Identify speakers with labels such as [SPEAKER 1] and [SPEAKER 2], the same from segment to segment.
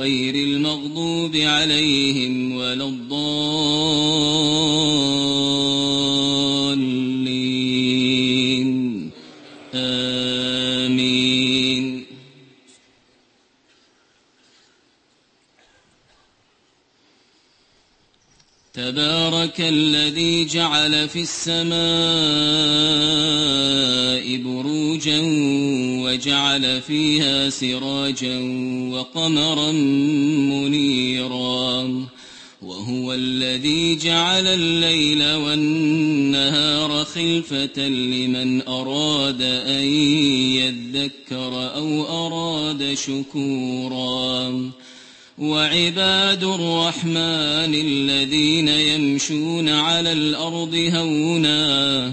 [SPEAKER 1] غير المغضوب عليهم ولا الضالين. آمين. تبارك الذي جعل في السماء بروجا وجعل فيها سراجا وقمرا منيرا. وهو الذي جعل الليل والنهار خلفة لمن أراد أن يذكر أو أراد شكورا. وعباد الرحمن الذين يمشون على الأرض هونا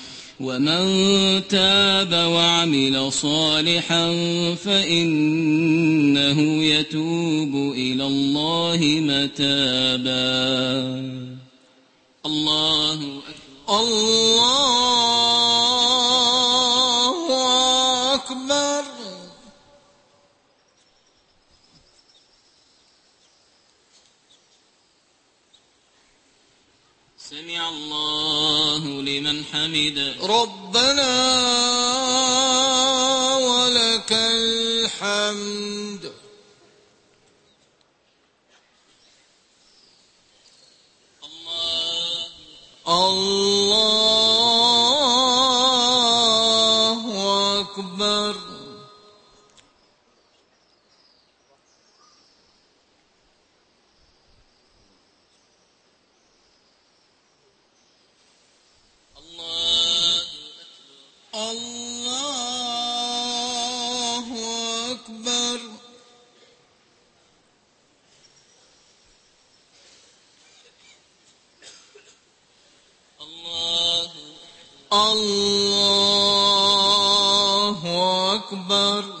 [SPEAKER 1] ومن تاب وعمل صالحا فإنه يتوب إلى الله متابا. الله أكبر.
[SPEAKER 2] الله
[SPEAKER 1] سمع الله لمن حمده
[SPEAKER 2] ربنا ولك الحمد
[SPEAKER 1] الله
[SPEAKER 2] الله أكبر
[SPEAKER 1] الله
[SPEAKER 2] الله أكبر
[SPEAKER 1] الله
[SPEAKER 2] الله أكبر.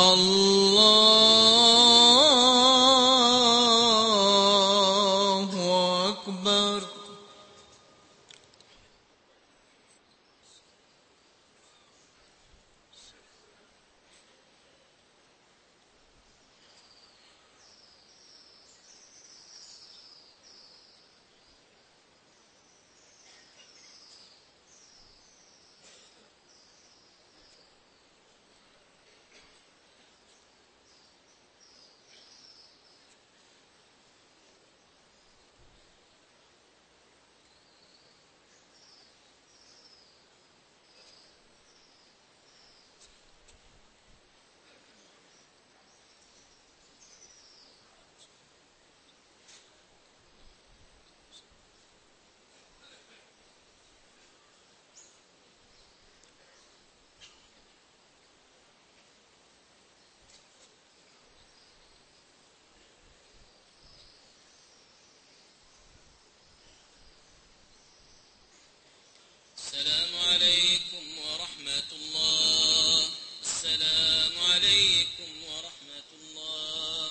[SPEAKER 1] الله
[SPEAKER 2] الله أكبر
[SPEAKER 1] السلام عليكم ورحمة الله السلام عليكم ورحمة الله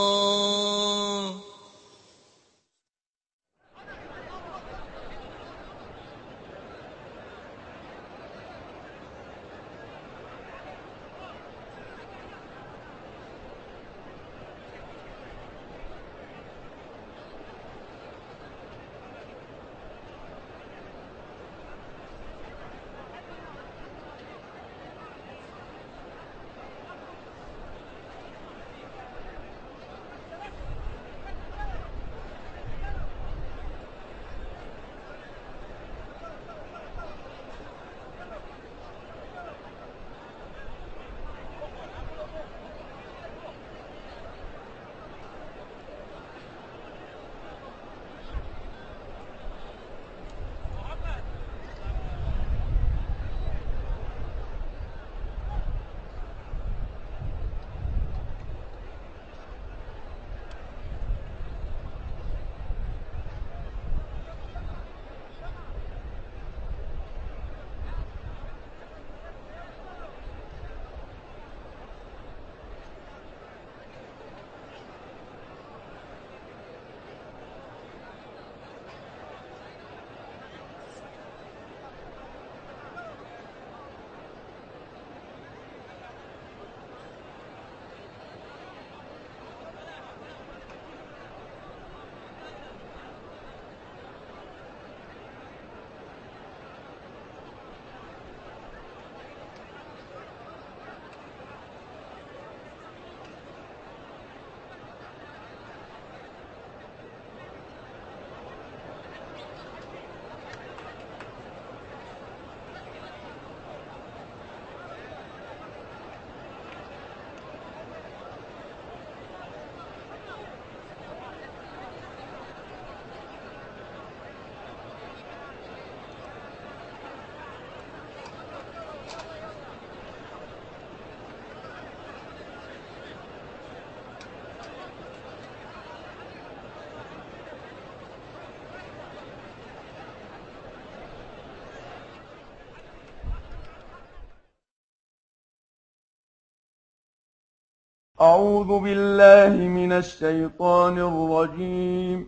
[SPEAKER 3] أعوذ بالله من الشيطان الرجيم.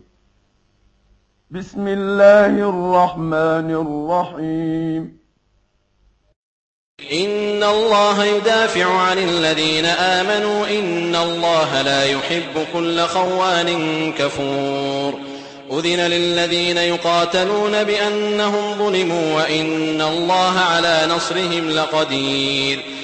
[SPEAKER 3] بسم الله الرحمن الرحيم.
[SPEAKER 4] إن الله يدافع عن الذين آمنوا إن الله لا يحب كل خوان كفور. أذن للذين يقاتلون بأنهم ظلموا وإن الله على نصرهم لقدير.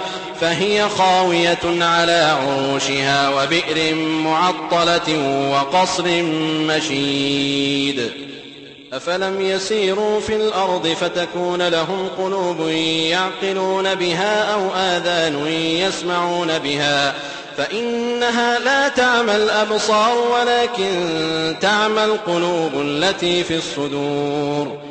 [SPEAKER 4] فهي خاوية على عروشها وبئر معطلة وقصر مشيد. أفلم يسيروا في الأرض فتكون لهم قلوب يعقلون بها أو آذان يسمعون بها. فإنها لا تعمى الأبصار ولكن تعمى القلوب التي في الصدور.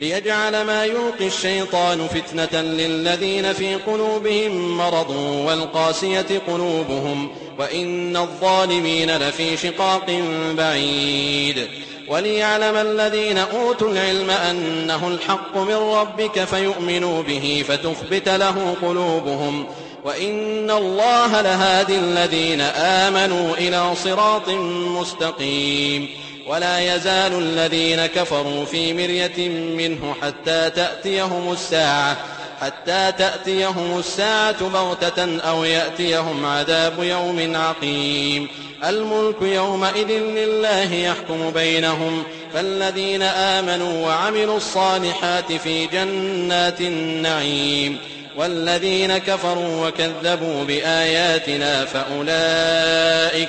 [SPEAKER 4] ليجعل ما يلقي الشيطان فتنة للذين في قلوبهم مرض والقاسية قلوبهم وإن الظالمين لفي شقاق بعيد. وليعلم الذين أوتوا العلم أنه الحق من ربك فيؤمنوا به فتخبت له قلوبهم. وإن الله لهادي الذين آمنوا إلى صراط مستقيم. ولا يزال الذين كفروا في مرية منه حتى تأتيهم الساعة حتى تأتيهم الساعة بغتة أو يأتيهم عذاب يوم عقيم. الملك يومئذ لله يحكم بينهم فالذين آمنوا وعملوا الصالحات في جنات النعيم. والذين كفروا وكذبوا بآياتنا فأولئك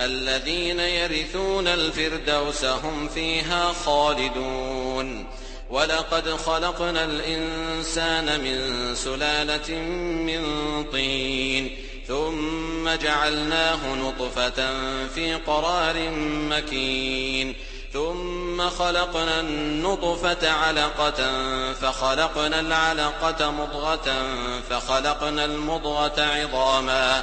[SPEAKER 4] الذين يرثون الفردوس هم فيها خالدون. ولقد خلقنا الإنسان من سلالة من طين ثم جعلناه نطفة في قرار مكين. ثم خلقنا النطفة علقة فخلقنا العلقة مضغة فخلقنا المضغة عظاما.